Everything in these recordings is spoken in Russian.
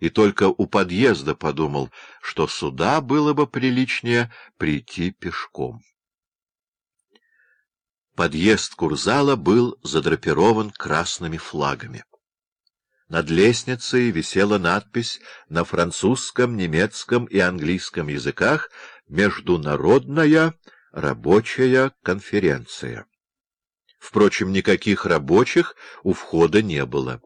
и только у подъезда подумал, что сюда было бы приличнее прийти пешком. Подъезд Курзала был задрапирован красными флагами. Над лестницей висела надпись на французском, немецком и английском языках «Международная рабочая конференция». Впрочем, никаких рабочих у входа не было.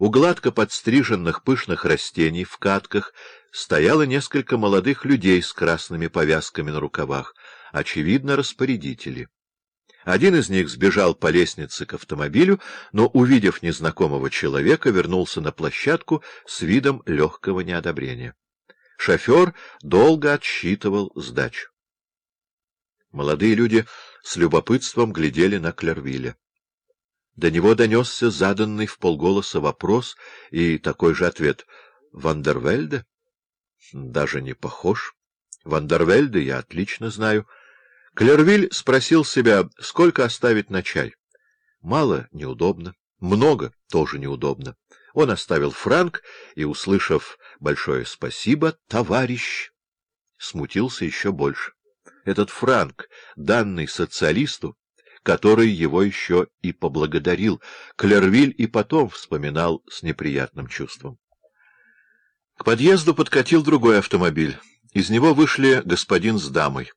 У гладко подстриженных пышных растений в катках стояло несколько молодых людей с красными повязками на рукавах, очевидно, распорядители. Один из них сбежал по лестнице к автомобилю, но, увидев незнакомого человека, вернулся на площадку с видом легкого неодобрения. Шофер долго отсчитывал сдачу. Молодые люди с любопытством глядели на Клервилля. До него донесся заданный в полголоса вопрос и такой же ответ. — Вандервельде? — Даже не похож. Вандервельде я отлично знаю. Клервиль спросил себя, сколько оставить на чай. Мало — неудобно. Много — тоже неудобно. Он оставил франк и, услышав большое спасибо, товарищ, смутился еще больше. Этот франк, данный социалисту, который его еще и поблагодарил, Клервиль и потом вспоминал с неприятным чувством. К подъезду подкатил другой автомобиль. Из него вышли господин с дамой.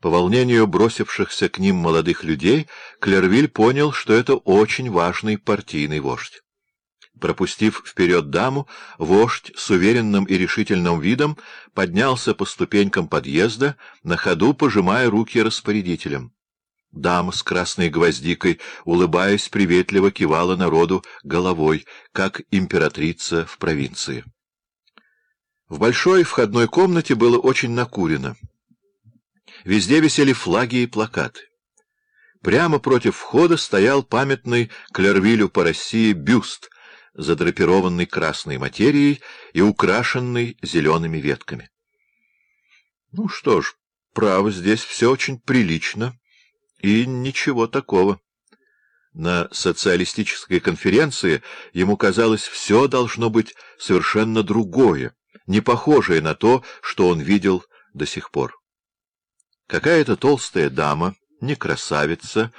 По волнению бросившихся к ним молодых людей, Клервиль понял, что это очень важный партийный вождь. Пропустив вперед даму, вождь с уверенным и решительным видом поднялся по ступенькам подъезда, на ходу пожимая руки распорядителям. Дама с красной гвоздикой, улыбаясь, приветливо кивала народу головой, как императрица в провинции. В большой входной комнате было очень накурено. Везде висели флаги и плакаты. Прямо против входа стоял памятный Клервилю по России бюст — задрапированный красной материей и украшенный зелеными ветками. Ну что ж, право, здесь все очень прилично, и ничего такого. На социалистической конференции ему казалось, все должно быть совершенно другое, не похожее на то, что он видел до сих пор. Какая-то толстая дама, не красавица,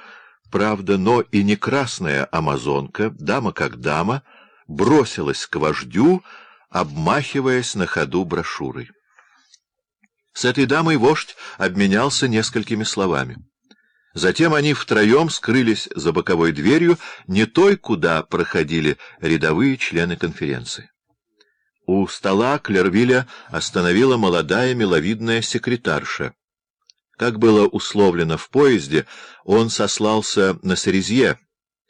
правда, но и не красная амазонка, дама как дама — бросилась к вождю, обмахиваясь на ходу брошюрой. С этой дамой вождь обменялся несколькими словами. Затем они втроем скрылись за боковой дверью, не той, куда проходили рядовые члены конференции. У стола Клервиля остановила молодая миловидная секретарша. Как было условлено в поезде, он сослался на Сарезье,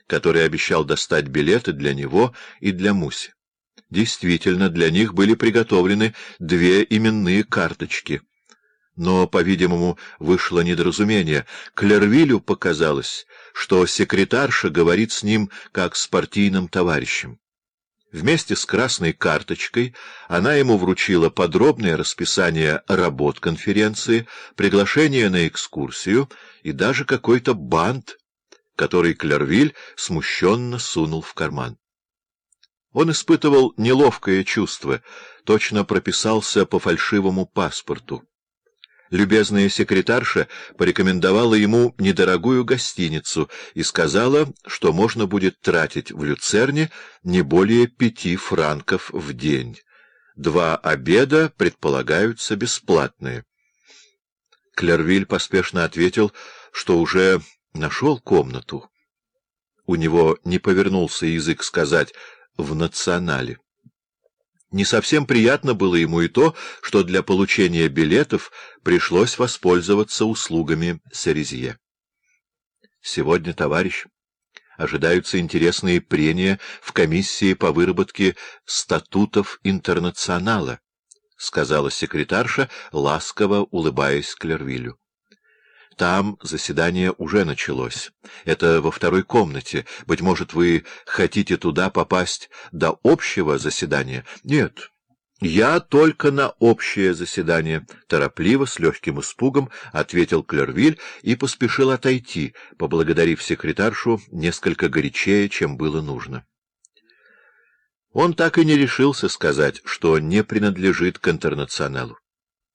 который обещал достать билеты для него и для Муси. Действительно, для них были приготовлены две именные карточки. Но, по-видимому, вышло недоразумение. Клервилю показалось, что секретарша говорит с ним как с партийным товарищем. Вместе с красной карточкой она ему вручила подробное расписание работ конференции, приглашение на экскурсию и даже какой-то бант, который Клервиль смущенно сунул в карман. Он испытывал неловкое чувство, точно прописался по фальшивому паспорту. Любезная секретарша порекомендовала ему недорогую гостиницу и сказала, что можно будет тратить в Люцерне не более пяти франков в день. Два обеда предполагаются бесплатные. Клервиль поспешно ответил, что уже нашел комнату. У него не повернулся язык сказать «в национале». Не совсем приятно было ему и то, что для получения билетов пришлось воспользоваться услугами Серезье. Сегодня, товарищ, ожидаются интересные прения в комиссии по выработке статутов интернационала, — сказала секретарша, ласково улыбаясь Клервилю. Там заседание уже началось. Это во второй комнате. Быть может, вы хотите туда попасть до общего заседания? Нет. «Я только на общее заседание», — торопливо, с легким испугом ответил Клервиль и поспешил отойти, поблагодарив секретаршу несколько горячее, чем было нужно. Он так и не решился сказать, что не принадлежит к интернационалу.